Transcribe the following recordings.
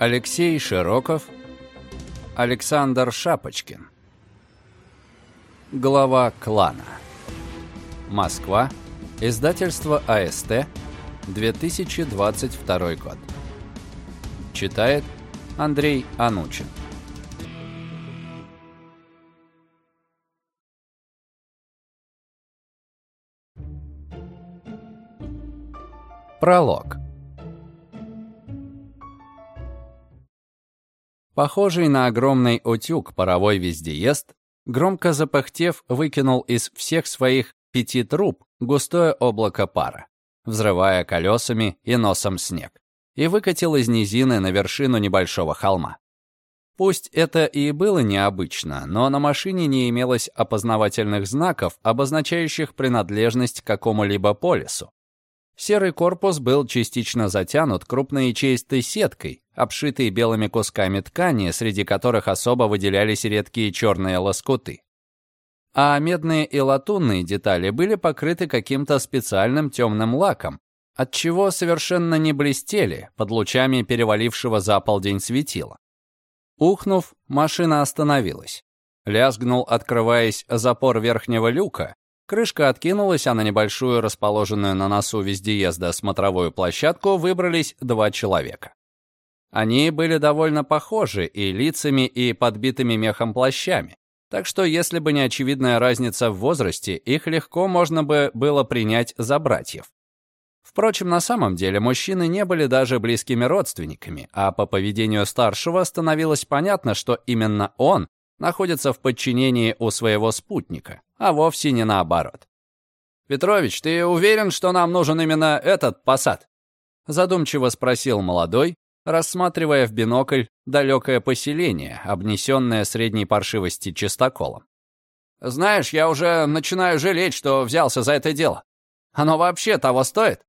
Алексей Широков, Александр Шапочкин. Глава клана. Москва. Издательство АСТ. 2022 год. Читает Андрей Анучин. Пролог. Похожий на огромный утюг паровой вездеезд, громко запыхтев, выкинул из всех своих пяти труб густое облако пара, взрывая колесами и носом снег, и выкатил из низины на вершину небольшого холма. Пусть это и было необычно, но на машине не имелось опознавательных знаков, обозначающих принадлежность к какому-либо полису. Серый корпус был частично затянут крупной ячеистой сеткой, обшитой белыми кусками ткани, среди которых особо выделялись редкие черные лоскуты. А медные и латунные детали были покрыты каким-то специальным темным лаком, отчего совершенно не блестели под лучами перевалившего за полдень светила. Ухнув, машина остановилась. Лязгнул, открываясь запор верхнего люка, Крышка откинулась, а на небольшую, расположенную на носу вездеезда смотровую площадку выбрались два человека. Они были довольно похожи и лицами, и подбитыми мехом плащами, так что если бы не очевидная разница в возрасте, их легко можно бы было принять за братьев. Впрочем, на самом деле мужчины не были даже близкими родственниками, а по поведению старшего становилось понятно, что именно он находится в подчинении у своего спутника, а вовсе не наоборот. «Петрович, ты уверен, что нам нужен именно этот посад?» Задумчиво спросил молодой, рассматривая в бинокль далекое поселение, обнесенное средней паршивости чистоколом. «Знаешь, я уже начинаю жалеть, что взялся за это дело. Оно вообще того стоит?»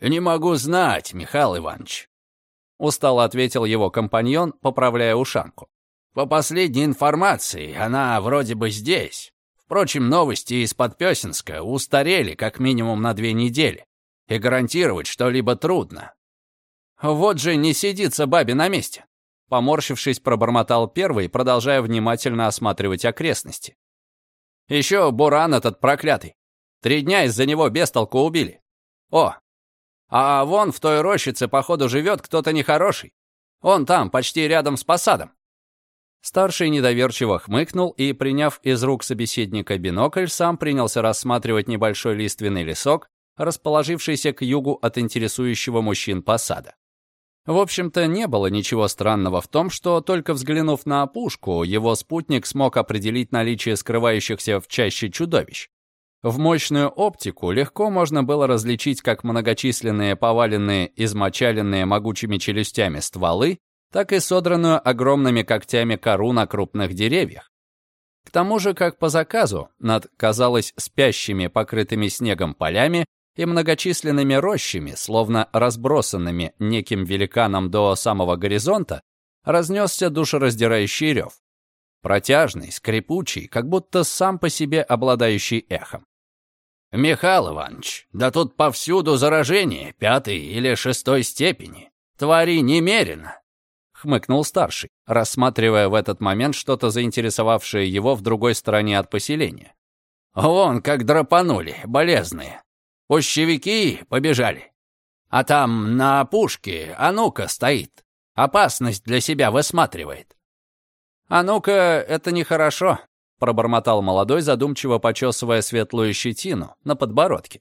«Не могу знать, Михаил Иванович», — устало ответил его компаньон, поправляя ушанку. По последней информации, она вроде бы здесь. Впрочем, новости из-под Пёсинска устарели как минимум на две недели, и гарантировать что-либо трудно. Вот же не сидится бабе на месте. Поморщившись, пробормотал первый, продолжая внимательно осматривать окрестности. Еще Буран этот проклятый. Три дня из-за него без толку убили. О, а вон в той рощице, походу, живет кто-то нехороший. Он там, почти рядом с посадом. Старший недоверчиво хмыкнул и, приняв из рук собеседника бинокль, сам принялся рассматривать небольшой лиственный лесок, расположившийся к югу от интересующего мужчин посада. В общем-то, не было ничего странного в том, что, только взглянув на опушку, его спутник смог определить наличие скрывающихся в чаще чудовищ. В мощную оптику легко можно было различить как многочисленные поваленные, измочаленные могучими челюстями стволы, так и содранную огромными когтями кору на крупных деревьях. К тому же, как по заказу, над, казалось, спящими, покрытыми снегом полями и многочисленными рощами, словно разбросанными неким великаном до самого горизонта, разнесся душераздирающий рев. Протяжный, скрипучий, как будто сам по себе обладающий эхом. «Михаил Иванович, да тут повсюду заражение пятой или шестой степени. Твари немерено хмыкнул старший, рассматривая в этот момент что-то заинтересовавшее его в другой стороне от поселения. «Вон как драпанули, болезные. Пущевики побежали. А там на опушке Анука стоит. Опасность для себя высматривает». «Анука, это нехорошо», — пробормотал молодой, задумчиво почесывая светлую щетину на подбородке.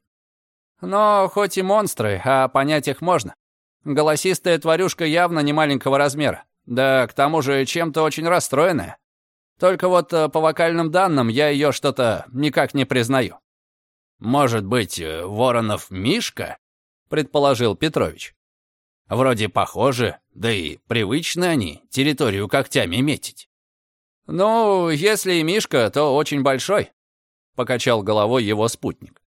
«Но хоть и монстры, а понять их можно. Голосистая тварюшка явно не маленького размера. Да, к тому же чем-то очень расстроенная. Только вот э, по вокальным данным я ее что-то никак не признаю. «Может быть, э, Воронов Мишка?» — предположил Петрович. «Вроде похоже, да и привычны они территорию когтями метить». «Ну, если и Мишка, то очень большой», — покачал головой его спутник.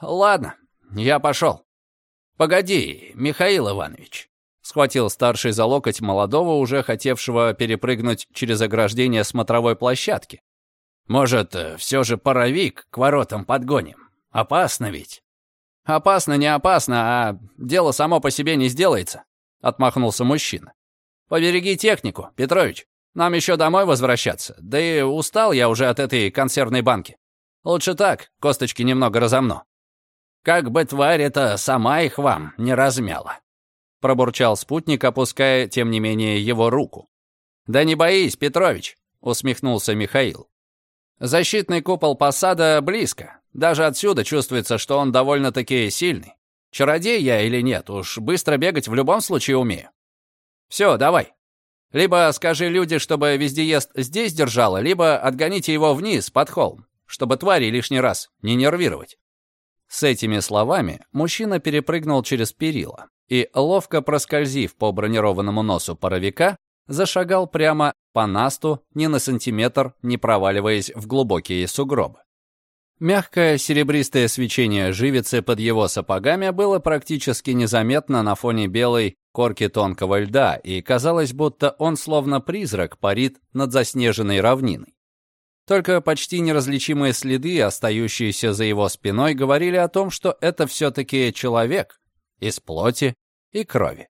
«Ладно, я пошел». «Погоди, Михаил Иванович», — схватил старший за локоть молодого, уже хотевшего перепрыгнуть через ограждение смотровой площадки. «Может, все же паровик к воротам подгоним? Опасно ведь?» «Опасно, не опасно, а дело само по себе не сделается», — отмахнулся мужчина. Побереги технику, Петрович. Нам еще домой возвращаться. Да и устал я уже от этой консервной банки. Лучше так, косточки немного разомну. Как бы тварь эта сама их вам не размяла. Пробурчал спутник, опуская, тем не менее, его руку. «Да не боись, Петрович», — усмехнулся Михаил. «Защитный купол посада близко. Даже отсюда чувствуется, что он довольно-таки сильный. Чародей я или нет, уж быстро бегать в любом случае умею. Все, давай. Либо скажи люди, чтобы вездеезд здесь держала, либо отгоните его вниз, под холм, чтобы твари лишний раз не нервировать». С этими словами мужчина перепрыгнул через перила и, ловко проскользив по бронированному носу паровика, зашагал прямо по насту, ни на сантиметр не проваливаясь в глубокие сугробы. Мягкое серебристое свечение живицы под его сапогами было практически незаметно на фоне белой корки тонкого льда, и казалось, будто он словно призрак парит над заснеженной равниной. Только почти неразличимые следы, остающиеся за его спиной, говорили о том, что это все-таки человек из плоти и крови.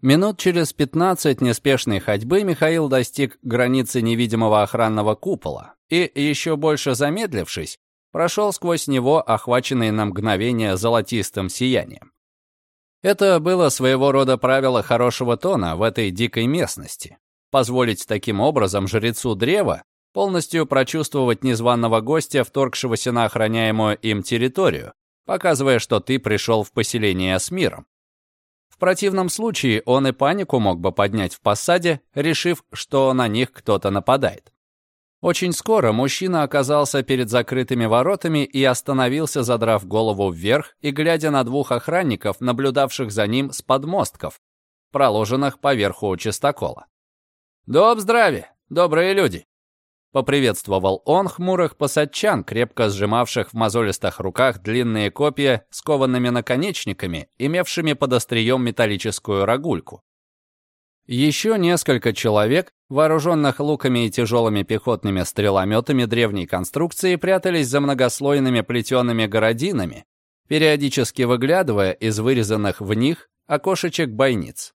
Минут через 15 неспешной ходьбы Михаил достиг границы невидимого охранного купола и, еще больше замедлившись, прошел сквозь него, охваченный на мгновение золотистым сиянием. Это было своего рода правило хорошего тона в этой дикой местности. Позволить таким образом жрецу древа полностью прочувствовать незваного гостя, вторгшегося на охраняемую им территорию, показывая, что ты пришел в поселение с миром. В противном случае он и панику мог бы поднять в посаде, решив, что на них кто-то нападает. Очень скоро мужчина оказался перед закрытыми воротами и остановился, задрав голову вверх и глядя на двух охранников, наблюдавших за ним с подмостков, проложенных поверху чистокола. «Доб здравия, добрые люди!» Поприветствовал он хмурых посадчан, крепко сжимавших в мозолистых руках длинные копья с коваными наконечниками, имевшими под острием металлическую рогульку. Еще несколько человек, вооруженных луками и тяжелыми пехотными стрелометами древней конструкции, прятались за многослойными плетеными городинами, периодически выглядывая из вырезанных в них окошечек бойниц.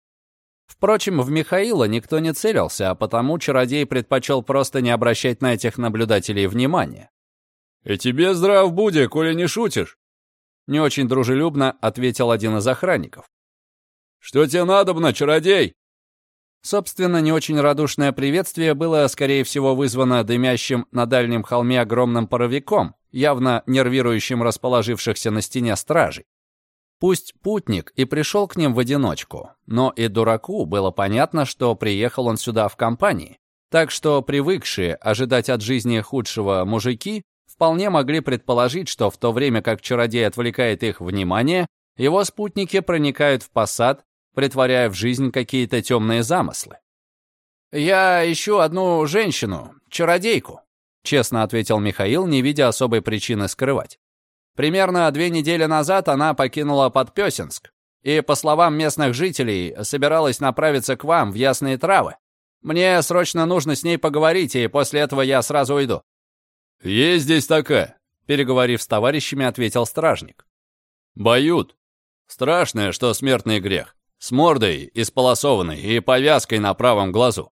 Впрочем, в Михаила никто не целился, а потому чародей предпочел просто не обращать на этих наблюдателей внимания. «И тебе здрав буде, коли не шутишь!» Не очень дружелюбно ответил один из охранников. «Что тебе надобно, чародей?» Собственно, не очень радушное приветствие было, скорее всего, вызвано дымящим на дальнем холме огромным паровиком, явно нервирующим расположившихся на стене стражей. Пусть путник и пришел к ним в одиночку, но и дураку было понятно, что приехал он сюда в компании, так что привыкшие ожидать от жизни худшего мужики вполне могли предположить, что в то время как чародей отвлекает их внимание, его спутники проникают в посад притворяя в жизнь какие-то темные замыслы. «Я ищу одну женщину, чародейку», — честно ответил Михаил, не видя особой причины скрывать. «Примерно две недели назад она покинула Подпесенск и, по словам местных жителей, собиралась направиться к вам в Ясные Травы. Мне срочно нужно с ней поговорить, и после этого я сразу уйду». «Есть здесь такая», — переговорив с товарищами, ответил стражник. «Боют. Страшное, что смертный грех с мордой исполосованной и повязкой на правом глазу.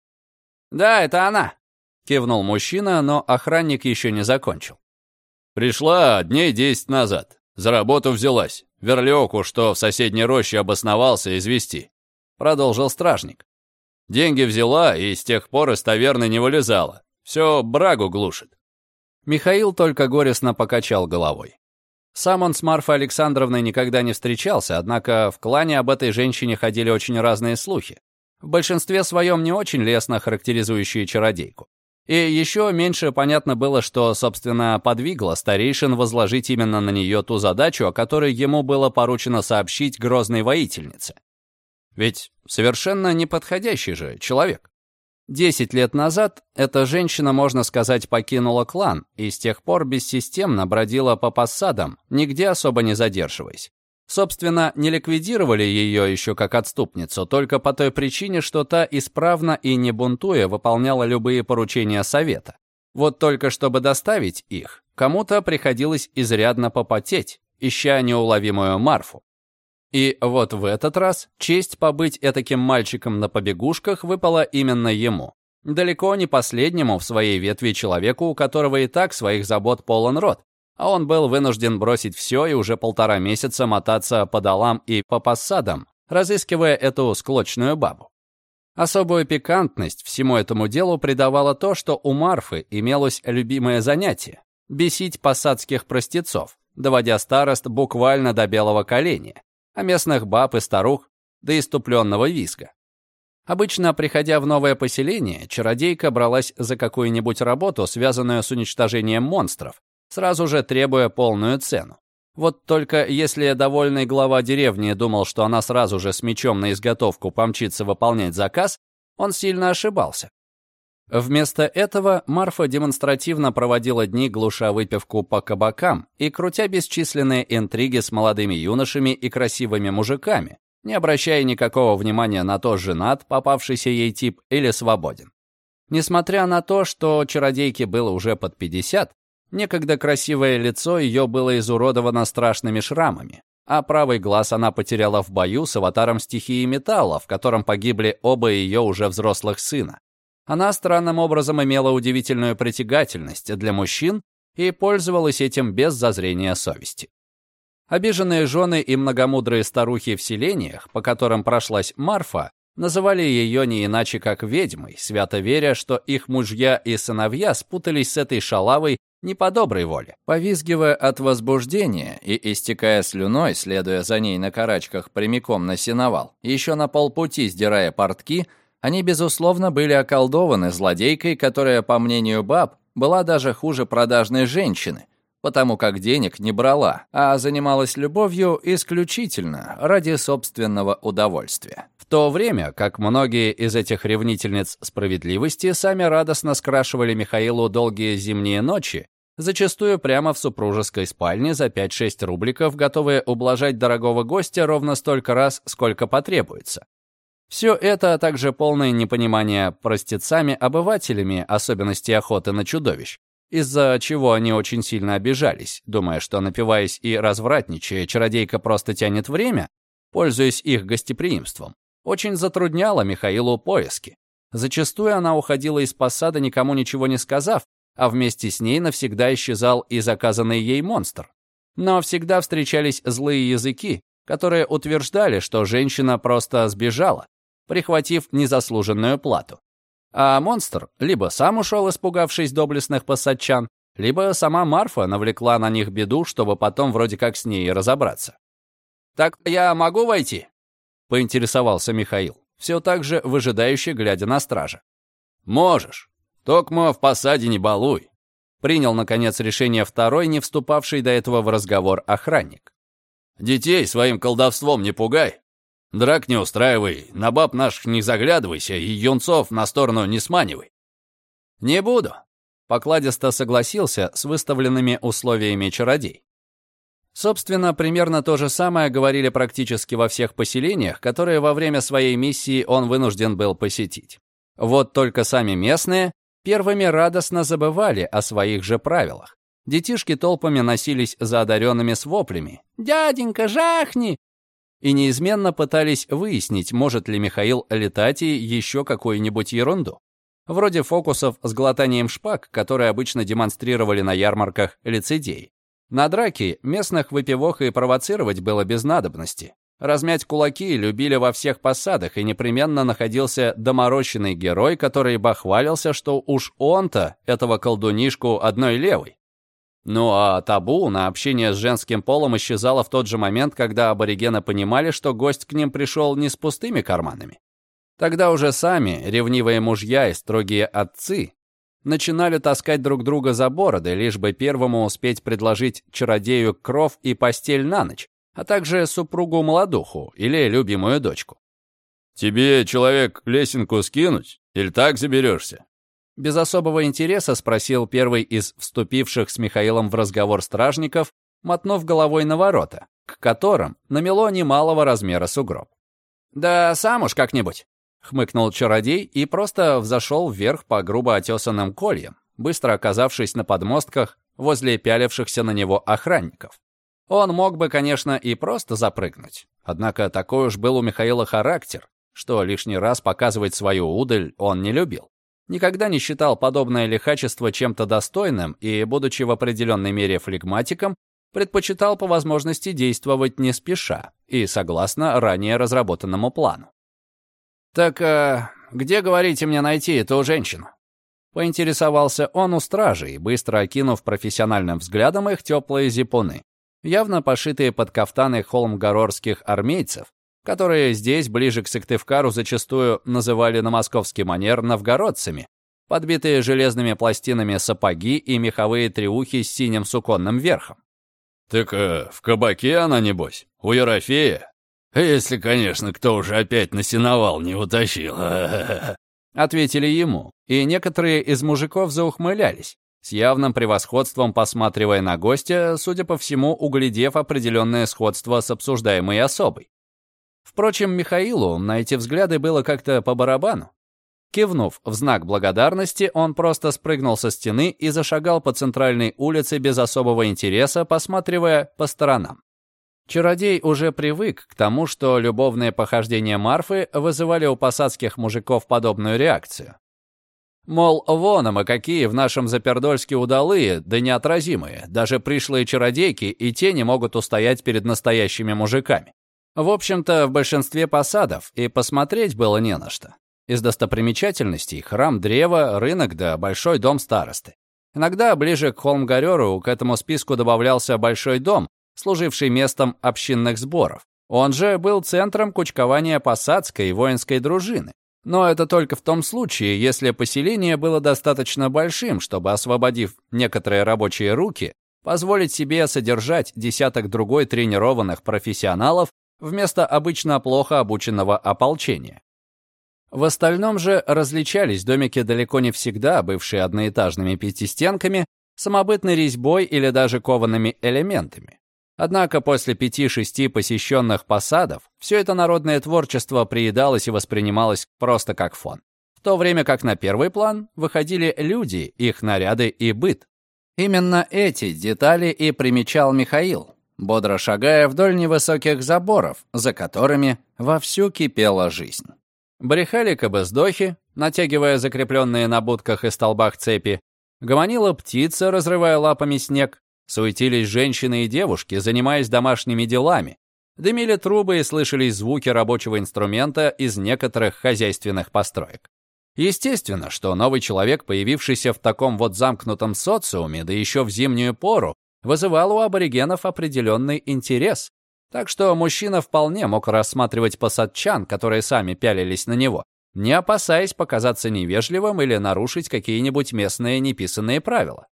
«Да, это она», — кивнул мужчина, но охранник еще не закончил. «Пришла дней десять назад. За работу взялась. Верлёку, что в соседней роще обосновался, извести», — продолжил стражник. «Деньги взяла и с тех пор из таверны не вылезала. Все брагу глушит». Михаил только горестно покачал головой. Сам он с Марфой Александровной никогда не встречался, однако в клане об этой женщине ходили очень разные слухи. В большинстве своем не очень лестно характеризующие чародейку. И еще меньше понятно было, что, собственно, подвигло старейшин возложить именно на нее ту задачу, о которой ему было поручено сообщить грозной воительнице. Ведь совершенно неподходящий же человек. Десять лет назад эта женщина, можно сказать, покинула клан и с тех пор бессистемно бродила по посадам, нигде особо не задерживаясь. Собственно, не ликвидировали ее еще как отступницу, только по той причине, что та исправно и не бунтуя выполняла любые поручения совета. Вот только чтобы доставить их, кому-то приходилось изрядно попотеть, ища неуловимую Марфу. И вот в этот раз честь побыть этаким мальчиком на побегушках выпала именно ему. Далеко не последнему в своей ветви человеку, у которого и так своих забот полон рот, а он был вынужден бросить все и уже полтора месяца мотаться по долам и по посадам, разыскивая эту склочную бабу. Особую пикантность всему этому делу придавало то, что у Марфы имелось любимое занятие — бесить посадских простецов, доводя старост буквально до белого коленя, а местных баб и старух до иступленного визга. Обычно, приходя в новое поселение, чародейка бралась за какую-нибудь работу, связанную с уничтожением монстров, сразу же требуя полную цену. Вот только если довольный глава деревни думал, что она сразу же с мечом на изготовку помчится выполнять заказ, он сильно ошибался. Вместо этого Марфа демонстративно проводила дни, глуша выпивку по кабакам и крутя бесчисленные интриги с молодыми юношами и красивыми мужиками, не обращая никакого внимания на то, женат попавшийся ей тип или свободен. Несмотря на то, что чародейке было уже под 50, Некогда красивое лицо ее было изуродовано страшными шрамами, а правый глаз она потеряла в бою с аватаром стихии металла, в котором погибли оба ее уже взрослых сына. Она странным образом имела удивительную притягательность для мужчин и пользовалась этим без зазрения совести. Обиженные жены и многомудрые старухи в селениях, по которым прошлась Марфа, называли ее не иначе как ведьмой, свято веря, что их мужья и сыновья спутались с этой шалавой не по доброй воле. Повизгивая от возбуждения и истекая слюной, следуя за ней на карачках прямиком на сеновал, еще на полпути сдирая портки, они, безусловно, были околдованы злодейкой, которая, по мнению баб, была даже хуже продажной женщины, потому как денег не брала, а занималась любовью исключительно ради собственного удовольствия. То время как многие из этих ревнительниц справедливости сами радостно скрашивали Михаилу долгие зимние ночи, зачастую прямо в супружеской спальне за 5-6 рубликов, готовые ублажать дорогого гостя ровно столько раз, сколько потребуется. Все это, а также полное непонимание простецами-обывателями особенностей охоты на чудовищ, из-за чего они очень сильно обижались, думая, что, напиваясь и развратничая, чародейка просто тянет время, пользуясь их гостеприимством, очень затрудняло Михаилу поиски. Зачастую она уходила из посада, никому ничего не сказав, а вместе с ней навсегда исчезал и заказанный ей монстр. Но всегда встречались злые языки, которые утверждали, что женщина просто сбежала, прихватив незаслуженную плату. А монстр либо сам ушел, испугавшись доблестных посадчан, либо сама Марфа навлекла на них беду, чтобы потом вроде как с ней разобраться. «Так я могу войти?» — поинтересовался Михаил, все так же выжидающе глядя на стража. «Можешь», Токмо в посаде не балуй. Принял, наконец, решение второй, не вступавший до этого в разговор охранник. Детей своим колдовством не пугай. Драк не устраивай, на баб наших не заглядывайся и юнцов на сторону не сманивай. Не буду. Покладисто согласился с выставленными условиями чародей. Собственно, примерно то же самое говорили практически во всех поселениях, которые во время своей миссии он вынужден был посетить. Вот только сами местные первыми радостно забывали о своих же правилах. Детишки толпами носились за одаренными с воплями «Дяденька, жахни!» и неизменно пытались выяснить, может ли Михаил летать и еще какую-нибудь ерунду. Вроде фокусов с глотанием шпаг, которые обычно демонстрировали на ярмарках лицедеи. На драки местных выпивох и провоцировать было без надобности. Размять кулаки любили во всех посадах, и непременно находился доморощенный герой, который бахвалился, что уж он-то этого колдунишку одной левой. Ну а табу на общение с женским полом исчезало в тот же момент, когда аборигены понимали, что гость к ним пришел не с пустыми карманами. Тогда уже сами, ревнивые мужья и строгие отцы, начинали таскать друг друга за бороды, лишь бы первому успеть предложить чародею кров и постель на ночь, а также супругу-молодуху или любимую дочку. «Тебе, человек, лесенку скинуть? Или так заберешься?» Без особого интереса спросил первый из вступивших с Михаилом в разговор стражников, мотнув головой на ворота, к которым намело немалого размера сугроб. «Да сам уж как-нибудь», — хмыкнул чародей и просто взошел вверх по грубо отесанным кольям, быстро оказавшись на подмостках возле пялившихся на него охранников. Он мог бы, конечно, и просто запрыгнуть. Однако такой уж был у Михаила характер, что лишний раз показывать свою удаль он не любил. Никогда не считал подобное лихачество чем-то достойным и, будучи в определенной мере флегматиком, предпочитал по возможности действовать не спеша и согласно ранее разработанному плану. «Так а, где, говорите мне, найти эту женщину?» Поинтересовался он у стражей, быстро окинув профессиональным взглядом их теплые зипуны явно пошитые под кафтаны холмгорорских армейцев, которые здесь, ближе к Сыктывкару, зачастую называли на московский манер новгородцами, подбитые железными пластинами сапоги и меховые треухи с синим суконным верхом. «Так э, в кабаке она, небось? У Ерофея? Если, конечно, кто уже опять на сеновал не утащил. Ответили ему, и некоторые из мужиков заухмылялись, с явным превосходством посматривая на гостя, судя по всему, углядев определенное сходство с обсуждаемой особой. Впрочем, Михаилу на эти взгляды было как-то по барабану. Кивнув в знак благодарности, он просто спрыгнул со стены и зашагал по центральной улице без особого интереса, посматривая по сторонам. Чародей уже привык к тому, что любовные похождения Марфы вызывали у посадских мужиков подобную реакцию. Мол, вон мы какие в нашем Запердольске удалые, да неотразимые. Даже пришлые чародейки и те не могут устоять перед настоящими мужиками. В общем-то, в большинстве посадов и посмотреть было не на что. Из достопримечательностей храм древа, рынок да большой дом старосты. Иногда ближе к Холмгареру к этому списку добавлялся большой дом, служивший местом общинных сборов. Он же был центром кучкования посадской и воинской дружины. Но это только в том случае, если поселение было достаточно большим, чтобы, освободив некоторые рабочие руки, позволить себе содержать десяток-другой тренированных профессионалов вместо обычно плохо обученного ополчения. В остальном же различались домики далеко не всегда, бывшие одноэтажными пятистенками, самобытной резьбой или даже коваными элементами. Однако после пяти-шести посещенных посадов все это народное творчество приедалось и воспринималось просто как фон. В то время как на первый план выходили люди, их наряды и быт. Именно эти детали и примечал Михаил, бодро шагая вдоль невысоких заборов, за которыми вовсю кипела жизнь. Брехали кабыздохи, натягивая закрепленные на будках и столбах цепи, гомонила птица, разрывая лапами снег, Суетились женщины и девушки, занимаясь домашними делами. Дымили трубы и слышались звуки рабочего инструмента из некоторых хозяйственных построек. Естественно, что новый человек, появившийся в таком вот замкнутом социуме, да еще в зимнюю пору, вызывал у аборигенов определенный интерес. Так что мужчина вполне мог рассматривать посадчан, которые сами пялились на него, не опасаясь показаться невежливым или нарушить какие-нибудь местные неписанные правила.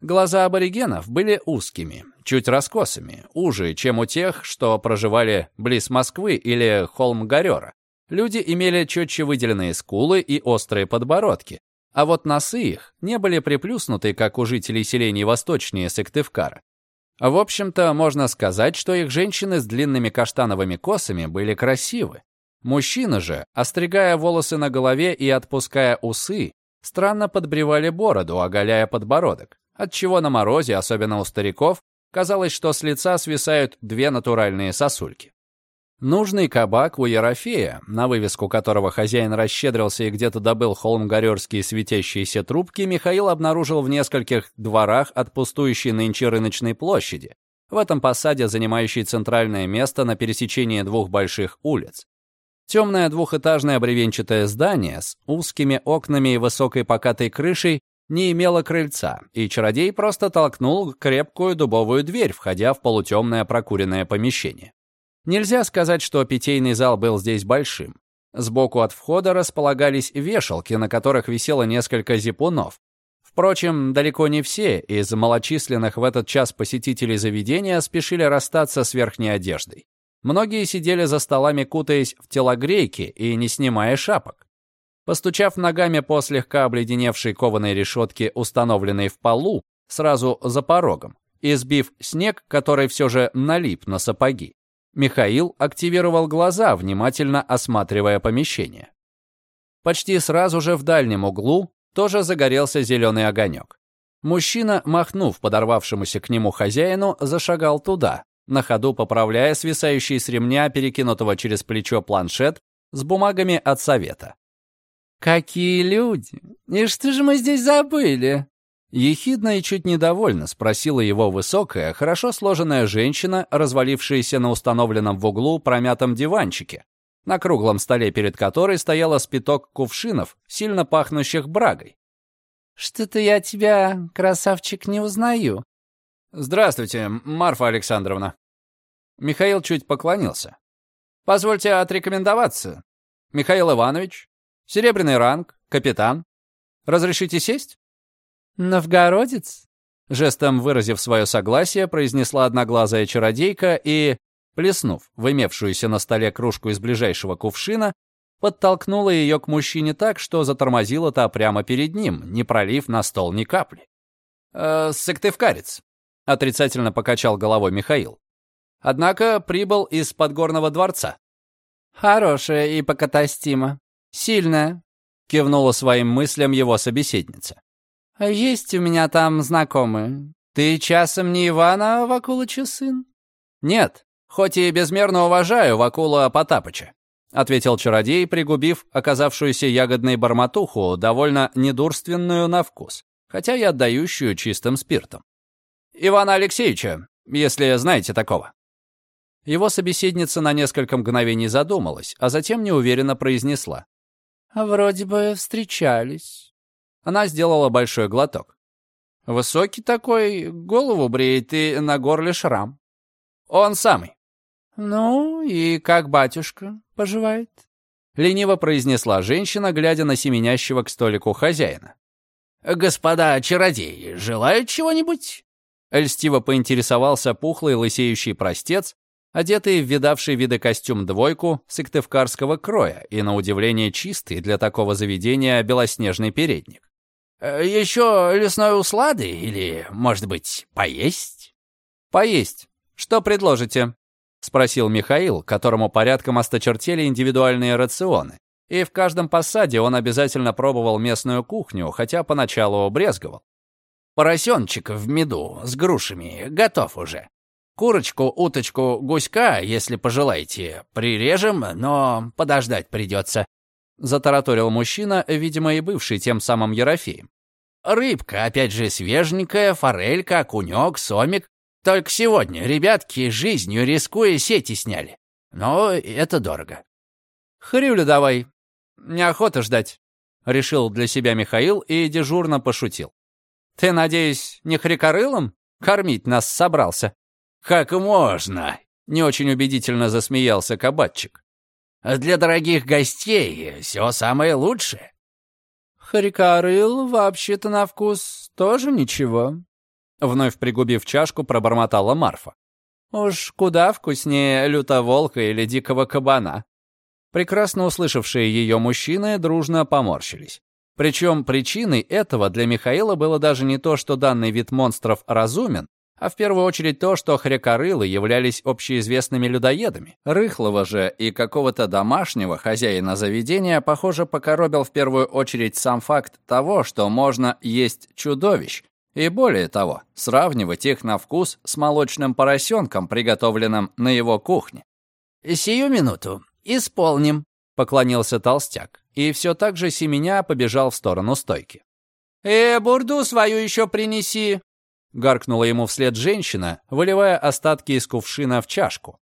Глаза аборигенов были узкими, чуть раскосыми, уже, чем у тех, что проживали близ Москвы или Холм-Горера. Люди имели четче выделенные скулы и острые подбородки, а вот носы их не были приплюснуты, как у жителей селений восточнее Сыктывкара. В общем-то, можно сказать, что их женщины с длинными каштановыми косами были красивы. Мужчины же, остригая волосы на голове и отпуская усы, странно подбревали бороду, оголяя подбородок отчего на морозе, особенно у стариков, казалось, что с лица свисают две натуральные сосульки. Нужный кабак у Ерофея, на вывеску которого хозяин расщедрился и где-то добыл холмгорерские светящиеся трубки, Михаил обнаружил в нескольких дворах от пустующей нынче рыночной площади, в этом посаде занимающей центральное место на пересечении двух больших улиц. Темное двухэтажное бревенчатое здание с узкими окнами и высокой покатой крышей не имела крыльца, и чародей просто толкнул крепкую дубовую дверь, входя в полутемное прокуренное помещение. Нельзя сказать, что питейный зал был здесь большим. Сбоку от входа располагались вешалки, на которых висело несколько зипунов. Впрочем, далеко не все из малочисленных в этот час посетителей заведения спешили расстаться с верхней одеждой. Многие сидели за столами, кутаясь в телогрейки и не снимая шапок. Постучав ногами по слегка обледеневшей кованой решетке, установленной в полу, сразу за порогом, и сбив снег, который все же налип на сапоги, Михаил активировал глаза, внимательно осматривая помещение. Почти сразу же в дальнем углу тоже загорелся зеленый огонек. Мужчина, махнув подорвавшемуся к нему хозяину, зашагал туда, на ходу поправляя свисающий с ремня, перекинутого через плечо планшет, с бумагами от совета. «Какие люди! И что же мы здесь забыли?» Ехидно и чуть недовольно спросила его высокая, хорошо сложенная женщина, развалившаяся на установленном в углу промятом диванчике, на круглом столе перед которой стояла спиток кувшинов, сильно пахнущих брагой. «Что-то я тебя, красавчик, не узнаю». «Здравствуйте, Марфа Александровна». Михаил чуть поклонился. «Позвольте отрекомендоваться. Михаил Иванович, серебряный ранг, капитан. Разрешите сесть?» «Новгородец?» Жестом выразив свое согласие, произнесла одноглазая чародейка и, плеснув в имевшуюся на столе кружку из ближайшего кувшина, подтолкнула ее к мужчине так, что затормозила та прямо перед ним, не пролив на стол ни капли. «Э, «Сыктывкарец», — отрицательно покачал головой Михаил. «Однако прибыл из подгорного дворца». «Хорошая и покатастима. Сильная», — кивнула своим мыслям его собеседница. А «Есть у меня там знакомые. Ты часом не Ивана Вакулыча сын?» «Нет, хоть и безмерно уважаю Вакула Потапыча», ответил чародей, пригубив оказавшуюся ягодной барматуху, довольно недурственную на вкус, хотя и отдающую чистым спиртом. «Ивана Алексеевича, если знаете такого». Его собеседница на несколько мгновений задумалась, а затем неуверенно произнесла. «Вроде бы встречались». Она сделала большой глоток. Высокий такой, голову бреет и на горле шрам. Он самый. «Ну, и как батюшка поживает?» Лениво произнесла женщина, глядя на семенящего к столику хозяина. «Господа чародеи, желают чего-нибудь?» Льстиво поинтересовался пухлый лысеющий простец, одетый в видавший виды костюм двойку сыктывкарского кроя и, на удивление, чистый для такого заведения белоснежный передник. Э, «Еще лесной услады или, может быть, поесть?» «Поесть. Что предложите?» — спросил Михаил, которому порядком осточертели индивидуальные рационы. И в каждом посаде он обязательно пробовал местную кухню, хотя поначалу брезговал. «Поросенчик в меду с грушами готов уже. Курочку, уточку, гуська, если пожелаете, прирежем, но подождать придется. Затараторил мужчина, видимо, и бывший тем самым Ерофеем. «Рыбка, опять же, свеженькая, форелька, окунек, сомик. Только сегодня ребятки жизнью рискуя сети сняли. Но это дорого». «Хрюля давай. Неохота ждать», — решил для себя Михаил и дежурно пошутил. «Ты, надеюсь, не хрикорылом кормить нас собрался?» «Как можно?» — не очень убедительно засмеялся кабачик. Для дорогих гостей все самое лучшее». «Харикарыл вообще-то на вкус тоже ничего», — вновь пригубив чашку, пробормотала Марфа. «Уж куда вкуснее лютоволка или дикого кабана». Прекрасно услышавшие ее мужчины дружно поморщились. Причем причиной этого для Михаила было даже не то, что данный вид монстров разумен, а в первую очередь то, что хрякорылы являлись общеизвестными людоедами. Рыхлого же и какого-то домашнего хозяина заведения, похоже, покоробил в первую очередь сам факт того, что можно есть чудовищ, и более того, сравнивать их на вкус с молочным поросенком, приготовленным на его кухне. «Сию минуту. Исполним», — поклонился толстяк, и все так же семеня побежал в сторону стойки. «Э, бурду свою еще принеси!» Гаркнула ему вслед женщина, выливая остатки из кувшина в чашку.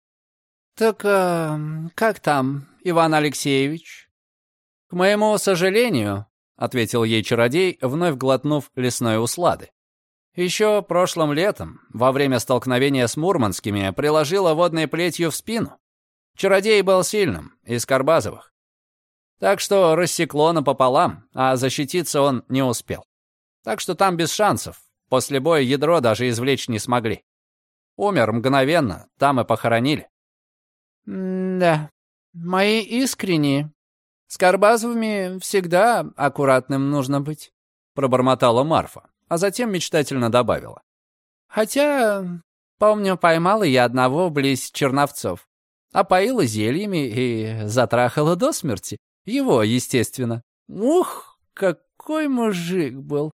«Так э, как там, Иван Алексеевич?» «К моему сожалению», — ответил ей чародей, вновь глотнув лесной услады. «Еще прошлым летом, во время столкновения с мурманскими, приложила водной плетью в спину. Чародей был сильным, из Карбазовых. Так что рассекло напополам, а защититься он не успел. Так что там без шансов, После боя ядро даже извлечь не смогли. Умер мгновенно, там и похоронили. «Да, мои искренние. С Карбазовыми всегда аккуратным нужно быть», — пробормотала Марфа, а затем мечтательно добавила. «Хотя, помню, поймала я одного близ Черновцов, опоила зельями и затрахала до смерти. Его, естественно. Ух, какой мужик был!»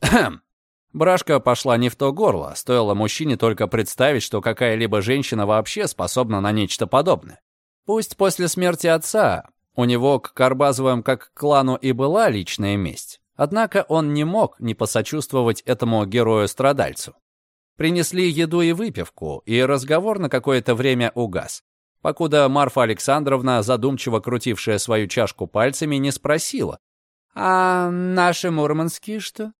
Брашка пошла не в то горло, стоило мужчине только представить, что какая-либо женщина вообще способна на нечто подобное. Пусть после смерти отца у него к Карбазовым как к клану и была личная месть, однако он не мог не посочувствовать этому герою-страдальцу. Принесли еду и выпивку, и разговор на какое-то время угас, покуда Марфа Александровна, задумчиво крутившая свою чашку пальцами, не спросила, «А наши мурманские что?»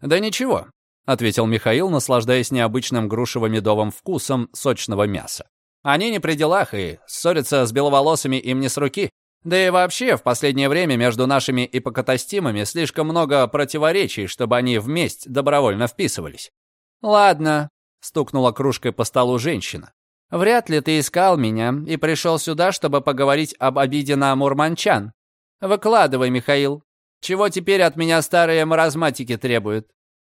«Да ничего», — ответил Михаил, наслаждаясь необычным грушево-медовым вкусом сочного мяса. «Они не при делах, и ссориться с беловолосыми им не с руки. Да и вообще, в последнее время между нашими ипокатастимами слишком много противоречий, чтобы они вместе добровольно вписывались». «Ладно», — стукнула кружкой по столу женщина. «Вряд ли ты искал меня и пришел сюда, чтобы поговорить об обиде на мурманчан. Выкладывай, Михаил, чего теперь от меня старые маразматики требуют?»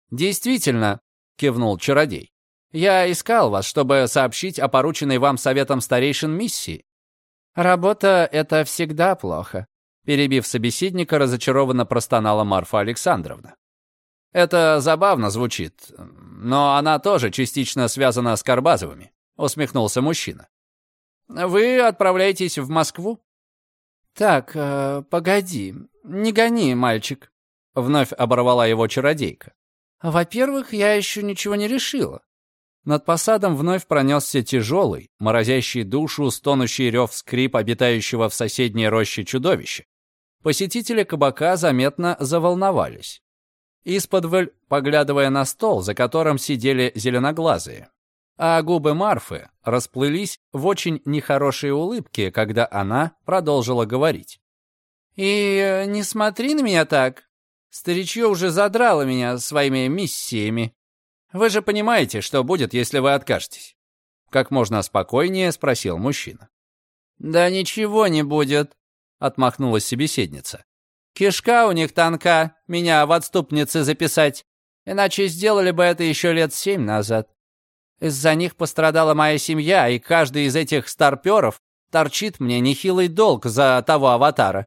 «Действительно», — кивнул чародей. «Я искал вас, чтобы сообщить о порученной вам советом старейшин миссии». «Работа — это всегда плохо», — перебив собеседника, разочарованно простонала Марфа Александровна. «Это забавно звучит, но она тоже частично связана с Карбазовыми», — усмехнулся мужчина. «Вы отправляетесь в Москву?» «Так, э, погоди, не гони, мальчик», — вновь оборвала его чародейка. «Во-первых, я еще ничего не решила». Над посадом вновь пронесся тяжелый, морозящий душу, стонущий рев скрип обитающего в соседней роще чудовища. Посетители кабака заметно заволновались. Исподволь, поглядывая на стол, за которым сидели зеленоглазые а губы Марфы расплылись в очень нехорошие улыбки, когда она продолжила говорить. «И э, не смотри на меня так. Старичье уже задрало меня своими миссиями. Вы же понимаете, что будет, если вы откажетесь?» Как можно спокойнее спросил мужчина. «Да ничего не будет», — отмахнулась собеседница. «Кишка у них тонка, меня в отступницы записать. Иначе сделали бы это еще лет семь назад. Из-за них пострадала моя семья, и каждый из этих старперов торчит мне нехилый долг за того аватара.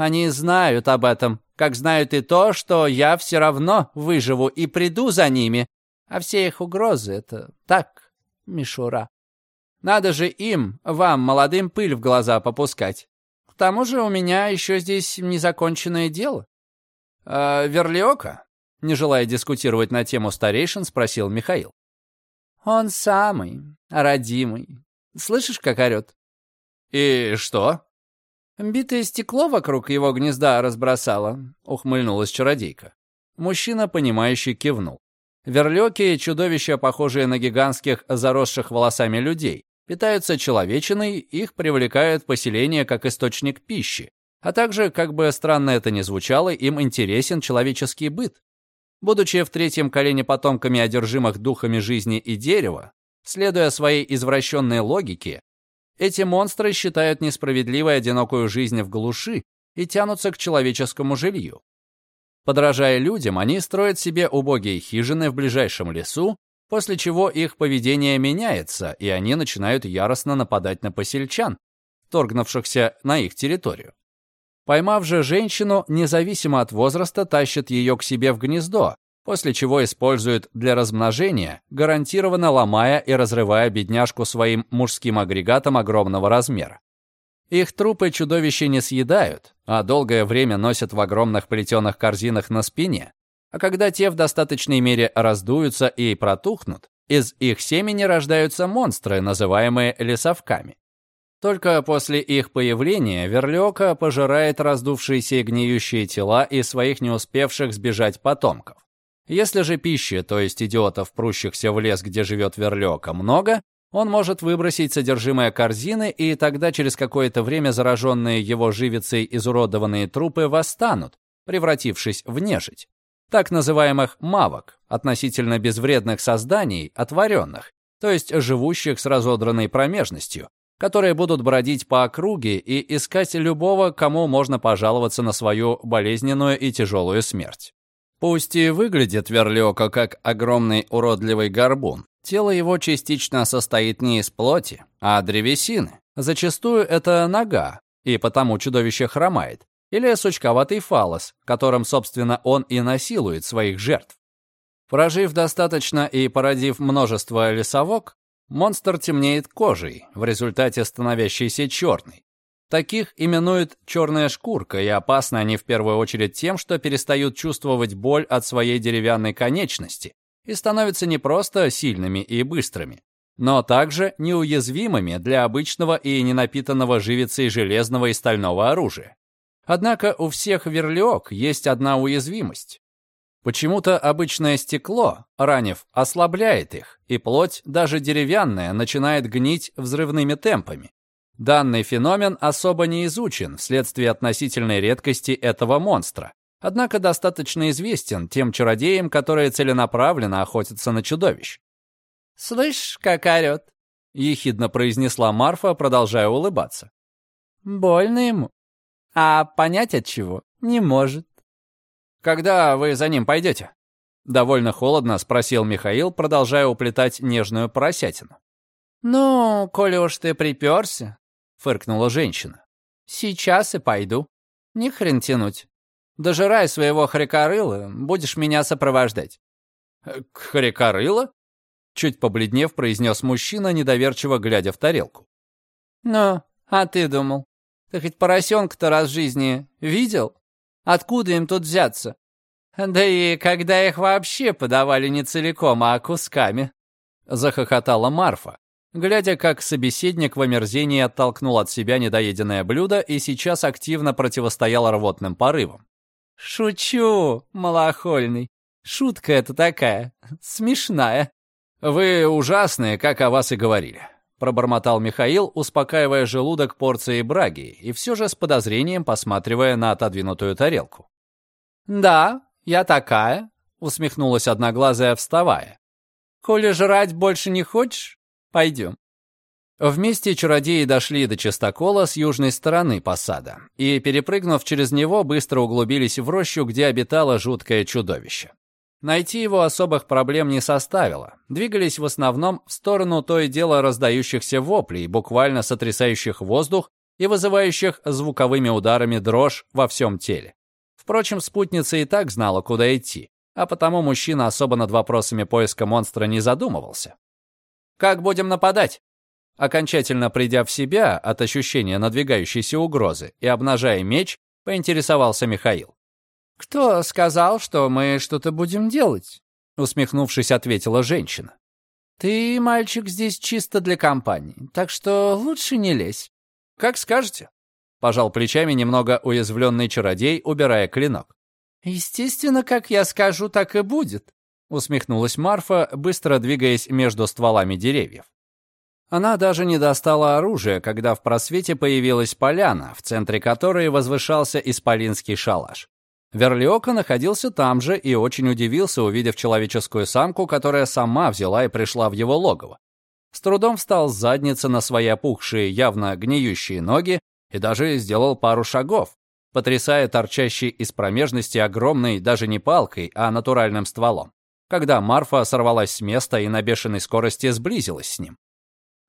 Они знают об этом, как знают и то, что я все равно выживу и приду за ними, а все их угрозы — это так, мишура. Надо же им, вам, молодым, пыль в глаза попускать. К тому же у меня еще здесь незаконченное дело. «Э, «Верлиока?» — не желая дискутировать на тему старейшин, спросил Михаил. «Он самый, родимый. Слышишь, как орёт?» «И что?» «Битое стекло вокруг его гнезда разбросало», — ухмыльнулась чародейка. Мужчина, понимающий, кивнул. Верлёки — чудовища, похожие на гигантских, заросших волосами людей. Питаются человечиной, их привлекают поселения как источник пищи. А также, как бы странно это ни звучало, им интересен человеческий быт. Будучи в третьем колене потомками одержимых духами жизни и дерева, следуя своей извращенной логике, эти монстры считают несправедливой одинокую жизнь в глуши и тянутся к человеческому жилью. Подражая людям, они строят себе убогие хижины в ближайшем лесу, после чего их поведение меняется, и они начинают яростно нападать на посельчан, торгнувшихся на их территорию. Поймав же женщину, независимо от возраста, тащит ее к себе в гнездо, после чего используют для размножения, гарантированно ломая и разрывая бедняжку своим мужским агрегатом огромного размера. Их трупы чудовища не съедают, а долгое время носят в огромных плетеных корзинах на спине, а когда те в достаточной мере раздуются и протухнут, из их семени рождаются монстры, называемые лесовками. Только после их появления верлёка пожирает раздувшиеся и гниющие тела и своих не успевших сбежать потомков. Если же пищи, то есть идиотов, прущихся в лес, где живет верлёка, много, он может выбросить содержимое корзины, и тогда через какое-то время зараженные его живицей изуродованные трупы восстанут, превратившись в нежить. Так называемых мавок, относительно безвредных созданий, отворенных, то есть живущих с разодранной промежностью, которые будут бродить по округе и искать любого, кому можно пожаловаться на свою болезненную и тяжелую смерть. Пусть и выглядит Верлёка как огромный уродливый горбун, тело его частично состоит не из плоти, а древесины. Зачастую это нога, и потому чудовище хромает, или сучковатый фалос, которым, собственно, он и насилует своих жертв. Прожив достаточно и породив множество лесовок, монстр темнеет кожей, в результате становящейся черной. Таких именуют черная шкурка, и опасны они в первую очередь тем, что перестают чувствовать боль от своей деревянной конечности и становятся не просто сильными и быстрыми, но также неуязвимыми для обычного и ненапитанного живицей железного и стального оружия. Однако у всех верлиок есть одна уязвимость. Почему-то обычное стекло, ранив, ослабляет их, и плоть, даже деревянная, начинает гнить взрывными темпами. Данный феномен особо не изучен вследствие относительной редкости этого монстра, однако достаточно известен тем чародеям, которые целенаправленно охотятся на чудовищ. «Слышь, как орёт!» — ехидно произнесла Марфа, продолжая улыбаться. «Больно ему. А понять от чего не может». «Когда вы за ним пойдете?» Довольно холодно спросил Михаил, продолжая уплетать нежную поросятину. «Ну, коли уж ты приперся, фыркнула женщина. «Сейчас и пойду. Не хрен тянуть. Дожирай своего хрякорыла, будешь меня сопровождать». «Э, «Хрякорыла?» Чуть побледнев, произнес мужчина, недоверчиво глядя в тарелку. «Ну, а ты думал? Ты хоть поросенка-то раз в жизни видел? Откуда им тут взяться? Да и когда их вообще подавали не целиком, а кусками?» Захохотала Марфа, глядя, как собеседник в омерзении оттолкнул от себя недоеденное блюдо и сейчас активно противостоял рвотным порывам. «Шучу, малохольный. Шутка это такая, смешная». «Вы ужасные, как о вас и говорили», — пробормотал Михаил, успокаивая желудок порцией браги и все же с подозрением посматривая на отодвинутую тарелку. «Да, я такая», — усмехнулась одноглазая, вставая. «Коли жрать больше не хочешь, Пойдем». Вместе чародеи дошли до чистокола с южной стороны посада и, перепрыгнув через него, быстро углубились в рощу, где обитало жуткое чудовище. Найти его особых проблем не составило. Двигались в основном в сторону то и дело раздающихся воплей, буквально сотрясающих воздух и вызывающих звуковыми ударами дрожь во всем теле. Впрочем, спутница и так знала, куда идти, а потому мужчина особо над вопросами поиска монстра не задумывался. Как будем нападать?» Окончательно придя в себя от ощущения надвигающейся угрозы и обнажая меч, поинтересовался Михаил. «Кто сказал, что мы что-то будем делать?» Усмехнувшись, ответила женщина. «Ты, мальчик, здесь чисто для компании, так что лучше не лезь». «Как скажете», — пожал плечами немного уязвленный чародей, убирая клинок. «Естественно, как я скажу, так и будет», усмехнулась Марфа, быстро двигаясь между стволами деревьев. Она даже не достала оружия, когда в просвете появилась поляна, в центре которой возвышался исполинский шалаш. Верлиока находился там же и очень удивился, увидев человеческую самку, которая сама взяла и пришла в его логово. С трудом встал с задницы на свои опухшие, явно гниющие ноги и даже сделал пару шагов, потрясая торчащей из промежности огромной даже не палкой, а натуральным стволом когда Марфа сорвалась с места и на бешеной скорости сблизилась с ним.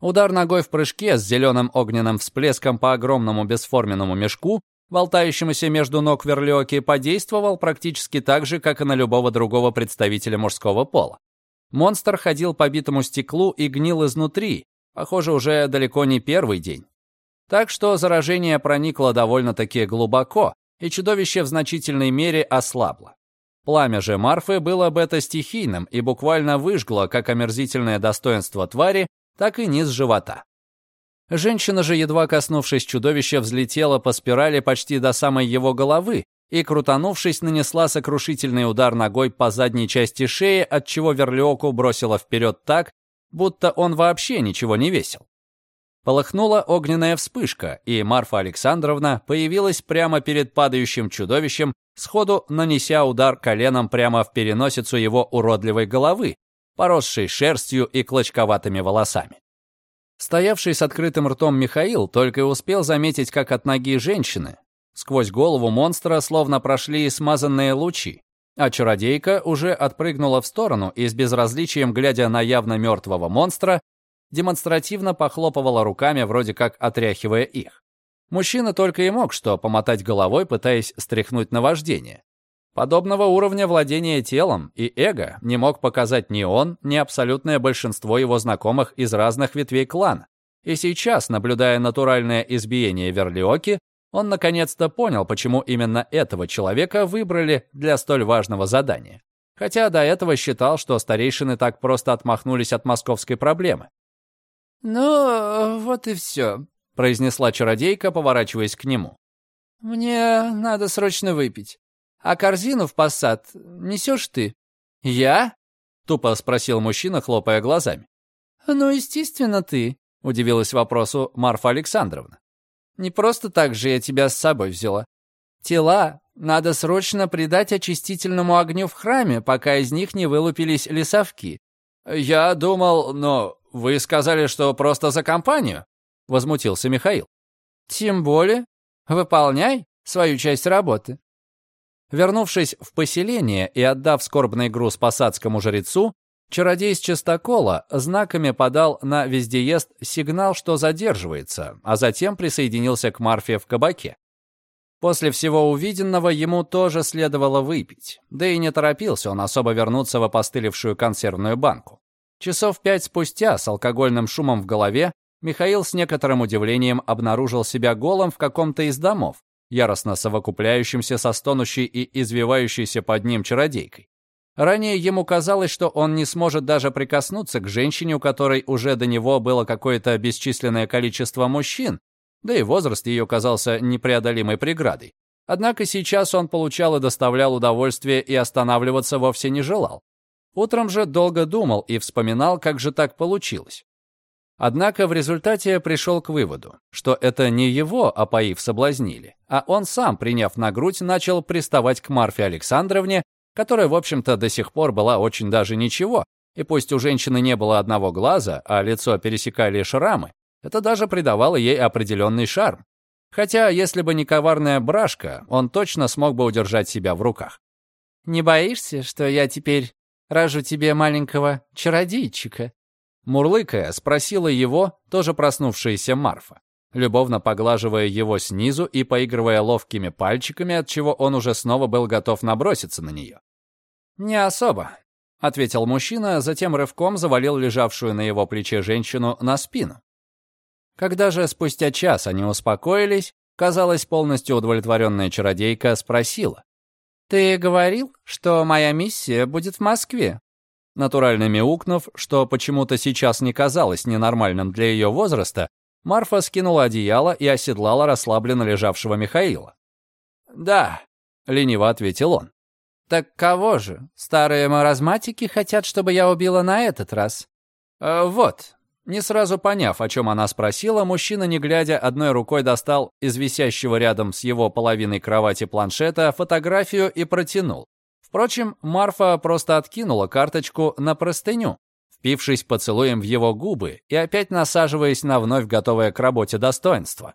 Удар ногой в прыжке с зеленым огненным всплеском по огромному бесформенному мешку, болтающемуся между ног верлёки, подействовал практически так же, как и на любого другого представителя мужского пола. Монстр ходил по битому стеклу и гнил изнутри, похоже, уже далеко не первый день. Так что заражение проникло довольно-таки глубоко, и чудовище в значительной мере ослабло. Пламя же Марфы было бета-стихийным и буквально выжгло как омерзительное достоинство твари, так и низ живота. Женщина же, едва коснувшись чудовища, взлетела по спирали почти до самой его головы и, крутанувшись, нанесла сокрушительный удар ногой по задней части шеи, отчего Верлиоку бросила вперед так, будто он вообще ничего не весил. Полыхнула огненная вспышка, и Марфа Александровна появилась прямо перед падающим чудовищем, сходу нанеся удар коленом прямо в переносицу его уродливой головы, поросшей шерстью и клочковатыми волосами. Стоявший с открытым ртом Михаил только и успел заметить, как от ноги женщины сквозь голову монстра словно прошли смазанные лучи, а чародейка уже отпрыгнула в сторону и с безразличием, глядя на явно мертвого монстра, демонстративно похлопывала руками, вроде как отряхивая их. Мужчина только и мог что помотать головой, пытаясь стряхнуть наваждение. Подобного уровня владения телом и эго не мог показать ни он, ни абсолютное большинство его знакомых из разных ветвей клана. И сейчас, наблюдая натуральное избиение Верлиоки, он наконец-то понял, почему именно этого человека выбрали для столь важного задания. Хотя до этого считал, что старейшины так просто отмахнулись от московской проблемы. «Ну, вот и все», — произнесла чародейка, поворачиваясь к нему. «Мне надо срочно выпить. А корзину в посад несешь ты?» «Я?» — тупо спросил мужчина, хлопая глазами. «Ну, естественно, ты», — удивилась вопросу Марфа Александровна. «Не просто так же я тебя с собой взяла. Тела надо срочно придать очистительному огню в храме, пока из них не вылупились лесовки». «Я думал, но вы сказали, что просто за компанию?» — возмутился Михаил. «Тем более. Выполняй свою часть работы». Вернувшись в поселение и отдав скорбный груз посадскому жрецу, чародей с частокола знаками подал на вездеезд сигнал, что задерживается, а затем присоединился к Марфе в кабаке. После всего увиденного ему тоже следовало выпить, да и не торопился он особо вернуться в опостылевшую консервную банку. Часов пять спустя, с алкогольным шумом в голове, Михаил с некоторым удивлением обнаружил себя голым в каком-то из домов, яростно совокупляющимся со стонущей и извивающейся под ним чародейкой. Ранее ему казалось, что он не сможет даже прикоснуться к женщине, у которой уже до него было какое-то бесчисленное количество мужчин, да и возраст ее казался непреодолимой преградой. Однако сейчас он получал и доставлял удовольствие и останавливаться вовсе не желал. Утром же долго думал и вспоминал, как же так получилось. Однако в результате пришел к выводу, что это не его, опоив, соблазнили, а он сам, приняв на грудь, начал приставать к Марфе Александровне, которая, в общем-то, до сих пор была очень даже ничего, и пусть у женщины не было одного глаза, а лицо пересекали шрамы, это даже придавало ей определенный шарм. Хотя, если бы не коварная брашка, он точно смог бы удержать себя в руках. «Не боишься, что я теперь рожу тебе маленького чародейчика?» Мурлыкая, спросила его, тоже проснувшаяся Марфа, любовно поглаживая его снизу и поигрывая ловкими пальчиками, от чего он уже снова был готов наброситься на нее. «Не особо», — ответил мужчина, затем рывком завалил лежавшую на его плече женщину на спину. Когда же спустя час они успокоились, казалось, полностью удовлетворенная чародейка спросила. «Ты говорил, что моя миссия будет в Москве?» Натурально мяукнув, что почему-то сейчас не казалось ненормальным для ее возраста, Марфа скинула одеяло и оседлала расслабленно лежавшего Михаила. «Да», — лениво ответил он. «Так кого же? Старые маразматики хотят, чтобы я убила на этот раз?» э, «Вот». Не сразу поняв, о чем она спросила, мужчина, не глядя, одной рукой достал из висящего рядом с его половиной кровати планшета фотографию и протянул. Впрочем, Марфа просто откинула карточку на простыню, впившись поцелуем в его губы и опять насаживаясь на вновь готовое к работе достоинство.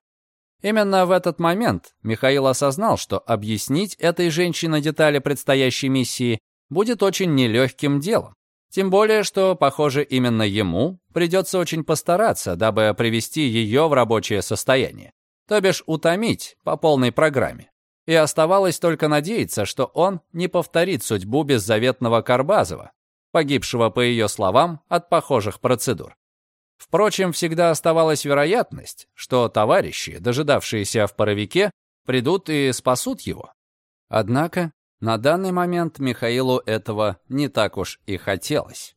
Именно в этот момент Михаил осознал, что объяснить этой женщине детали предстоящей миссии будет очень нелегким делом. Тем более, что, похоже, именно ему придется очень постараться, дабы привести ее в рабочее состояние. То бишь утомить по полной программе. И оставалось только надеяться, что он не повторит судьбу беззаветного Карбазова, погибшего, по ее словам, от похожих процедур. Впрочем, всегда оставалась вероятность, что товарищи, дожидавшиеся в паровике, придут и спасут его. Однако на данный момент Михаилу этого не так уж и хотелось.